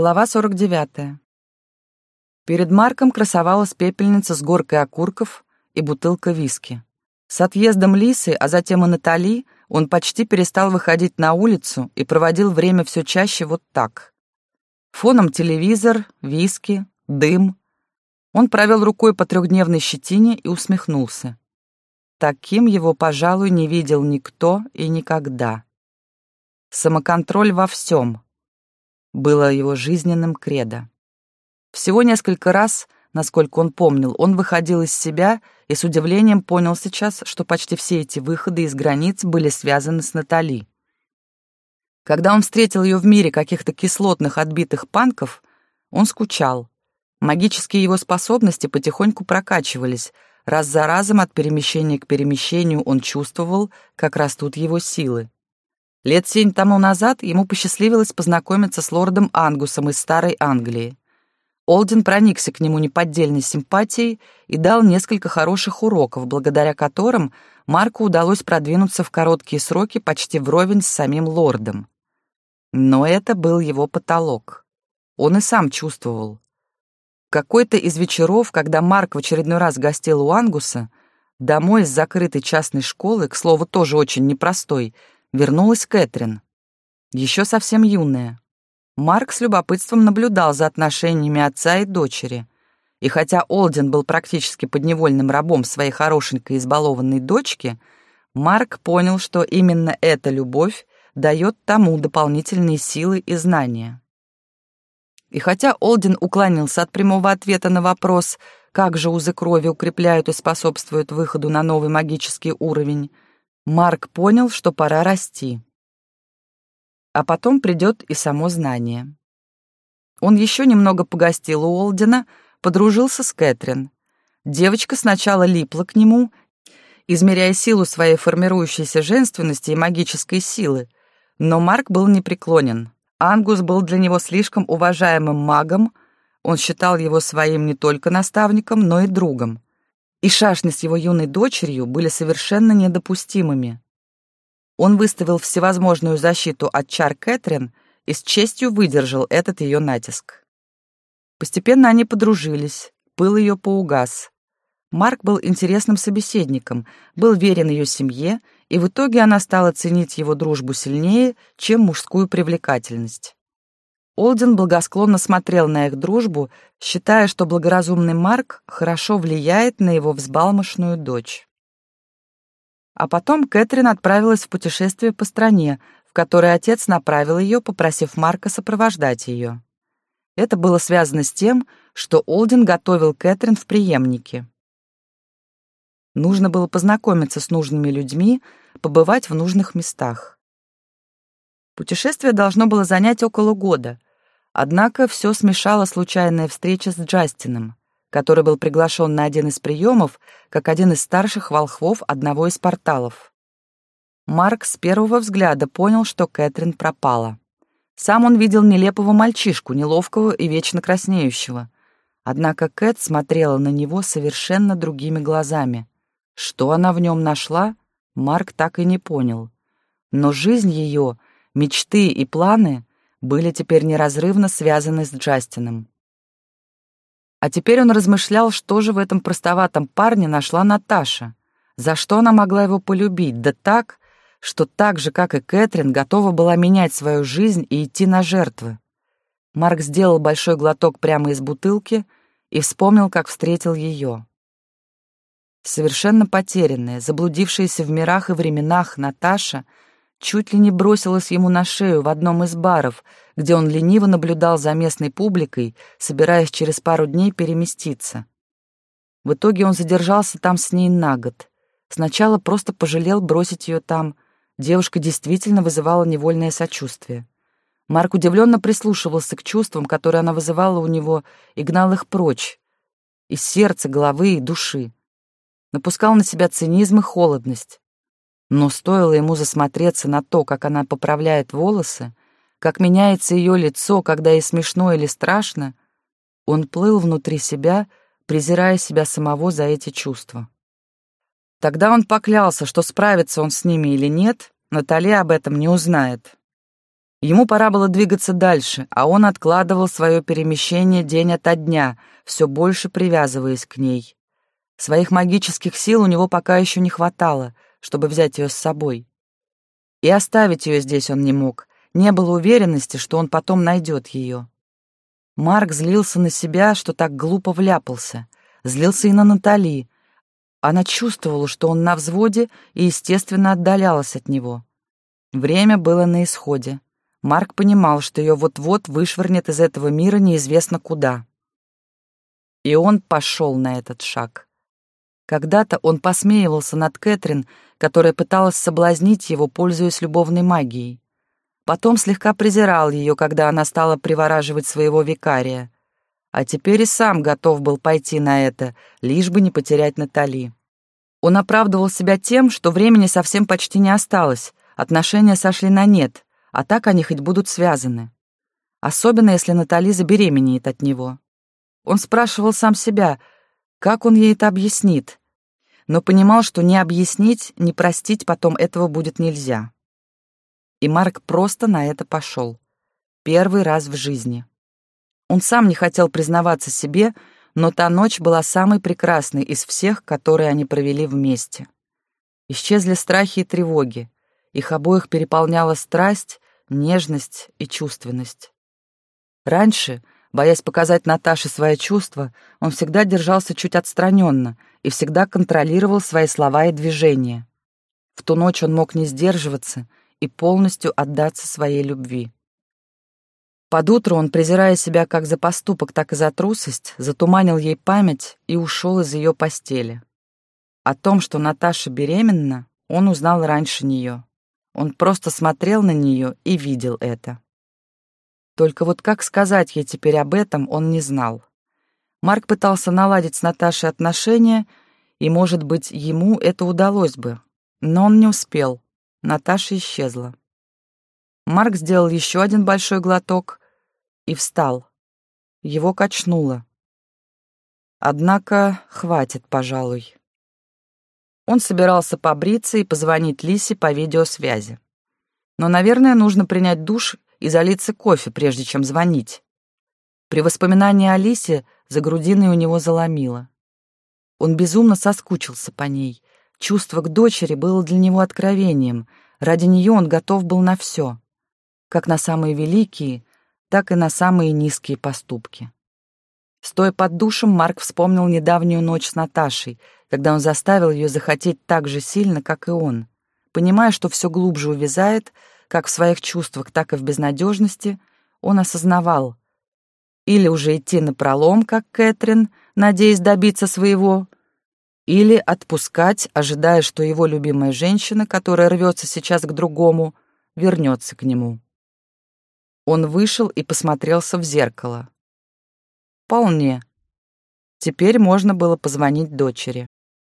Глава 49. Перед Марком красовалась пепельница с горкой окурков и бутылка виски. С отъездом Лисы, а затем и Натали, он почти перестал выходить на улицу и проводил время все чаще вот так. Фоном телевизор, виски, дым. Он провел рукой по трехдневной щетине и усмехнулся. Таким его, пожалуй, не видел никто и никогда. Самоконтроль во всем было его жизненным кредо. Всего несколько раз, насколько он помнил, он выходил из себя и с удивлением понял сейчас, что почти все эти выходы из границ были связаны с Натали. Когда он встретил ее в мире каких-то кислотных отбитых панков, он скучал. Магические его способности потихоньку прокачивались. Раз за разом от перемещения к перемещению он чувствовал, как растут его силы. Лет семь тому назад ему посчастливилось познакомиться с лордом Ангусом из Старой Англии. Олден проникся к нему неподдельной симпатией и дал несколько хороших уроков, благодаря которым Марку удалось продвинуться в короткие сроки почти вровень с самим лордом. Но это был его потолок. Он и сам чувствовал. Какой-то из вечеров, когда Марк в очередной раз гостил у Ангуса, домой из закрытой частной школы, к слову, тоже очень непростой, вернулась Кэтрин. Еще совсем юная. Марк с любопытством наблюдал за отношениями отца и дочери. И хотя Олден был практически подневольным рабом своей хорошенькой избалованной дочки, Марк понял, что именно эта любовь дает тому дополнительные силы и знания. И хотя Олден уклонился от прямого ответа на вопрос, как же узы крови укрепляют и способствуют выходу на новый магический уровень, Марк понял, что пора расти. А потом придет и само знание. Он еще немного погостил у Олдена, подружился с Кэтрин. Девочка сначала липла к нему, измеряя силу своей формирующейся женственности и магической силы, но Марк был непреклонен. Ангус был для него слишком уважаемым магом, он считал его своим не только наставником, но и другом и шашни с его юной дочерью были совершенно недопустимыми. Он выставил всевозможную защиту от чар Кэтрин и с честью выдержал этот ее натиск. Постепенно они подружились, пыл ее поугас. Марк был интересным собеседником, был верен ее семье, и в итоге она стала ценить его дружбу сильнее, чем мужскую привлекательность. Олден благосклонно смотрел на их дружбу, считая, что благоразумный Марк хорошо влияет на его взбалмошную дочь. А потом Кэтрин отправилась в путешествие по стране, в которое отец направил ее, попросив Марка сопровождать ее. Это было связано с тем, что Олден готовил Кэтрин в преемнике. Нужно было познакомиться с нужными людьми, побывать в нужных местах. Путешествие должно было занять около года, Однако все смешала случайная встреча с Джастином, который был приглашен на один из приемов как один из старших волхвов одного из порталов. Марк с первого взгляда понял, что Кэтрин пропала. Сам он видел нелепого мальчишку, неловкого и вечно краснеющего. Однако Кэт смотрела на него совершенно другими глазами. Что она в нем нашла, Марк так и не понял. Но жизнь ее, мечты и планы были теперь неразрывно связаны с Джастином. А теперь он размышлял, что же в этом простоватом парне нашла Наташа, за что она могла его полюбить, да так, что так же, как и Кэтрин, готова была менять свою жизнь и идти на жертвы. Марк сделал большой глоток прямо из бутылки и вспомнил, как встретил ее. Совершенно потерянная, заблудившаяся в мирах и временах Наташа — чуть ли не бросилась ему на шею в одном из баров, где он лениво наблюдал за местной публикой, собираясь через пару дней переместиться. В итоге он задержался там с ней на год. Сначала просто пожалел бросить ее там. Девушка действительно вызывала невольное сочувствие. Марк удивленно прислушивался к чувствам, которые она вызывала у него, и гнал их прочь. Из сердца, головы и души. Напускал на себя цинизм и холодность. Но стоило ему засмотреться на то, как она поправляет волосы, как меняется ее лицо, когда ей смешно или страшно, он плыл внутри себя, презирая себя самого за эти чувства. Тогда он поклялся, что справится он с ними или нет, Наталья об этом не узнает. Ему пора было двигаться дальше, а он откладывал свое перемещение день ото дня, все больше привязываясь к ней. Своих магических сил у него пока еще не хватало, чтобы взять ее с собой. И оставить ее здесь он не мог, не было уверенности, что он потом найдет ее. Марк злился на себя, что так глупо вляпался, злился и на Натали. Она чувствовала, что он на взводе и, естественно, отдалялась от него. Время было на исходе. Марк понимал, что ее вот-вот вышвырнет из этого мира неизвестно куда. И он пошел на этот шаг. Когда-то он посмеивался над Кэтрин, которая пыталась соблазнить его, пользуясь любовной магией. Потом слегка презирал ее, когда она стала привораживать своего викария. А теперь и сам готов был пойти на это, лишь бы не потерять Натали. Он оправдывал себя тем, что времени совсем почти не осталось, отношения сошли на нет, а так они хоть будут связаны. Особенно, если Натали забеременеет от него. Он спрашивал сам себя, как он ей это объяснит, но понимал, что не объяснить, не простить потом этого будет нельзя. И Марк просто на это пошел. Первый раз в жизни. Он сам не хотел признаваться себе, но та ночь была самой прекрасной из всех, которые они провели вместе. Исчезли страхи и тревоги. Их обоих переполняла страсть, нежность и чувственность. Раньше, боясь показать Наташе свои чувства, он всегда держался чуть отстраненно и всегда контролировал свои слова и движения. В ту ночь он мог не сдерживаться и полностью отдаться своей любви. Под утро он, презирая себя как за поступок, так и за трусость, затуманил ей память и ушел из ее постели. О том, что Наташа беременна, он узнал раньше нее. Он просто смотрел на нее и видел это. Только вот как сказать ей теперь об этом, он не знал. Марк пытался наладить с Наташей отношения, и, может быть, ему это удалось бы. Но он не успел. Наташа исчезла. Марк сделал еще один большой глоток и встал. Его качнуло. Однако хватит, пожалуй. Он собирался побриться и позвонить Лисе по видеосвязи. Но, наверное, нужно принять душ и залиться кофе, прежде чем звонить. При воспоминании о Лисе за грудиной у него заломило. Он безумно соскучился по ней. Чувство к дочери было для него откровением. Ради нее он готов был на все. Как на самые великие, так и на самые низкие поступки. Стоя под душем, Марк вспомнил недавнюю ночь с Наташей, когда он заставил ее захотеть так же сильно, как и он. Понимая, что все глубже увязает, как в своих чувствах, так и в безнадежности, он осознавал. Или уже идти на пролом, как Кэтрин, надеясь добиться своего, или отпускать, ожидая, что его любимая женщина, которая рвется сейчас к другому, вернется к нему. Он вышел и посмотрелся в зеркало. Вполне. Теперь можно было позвонить дочери.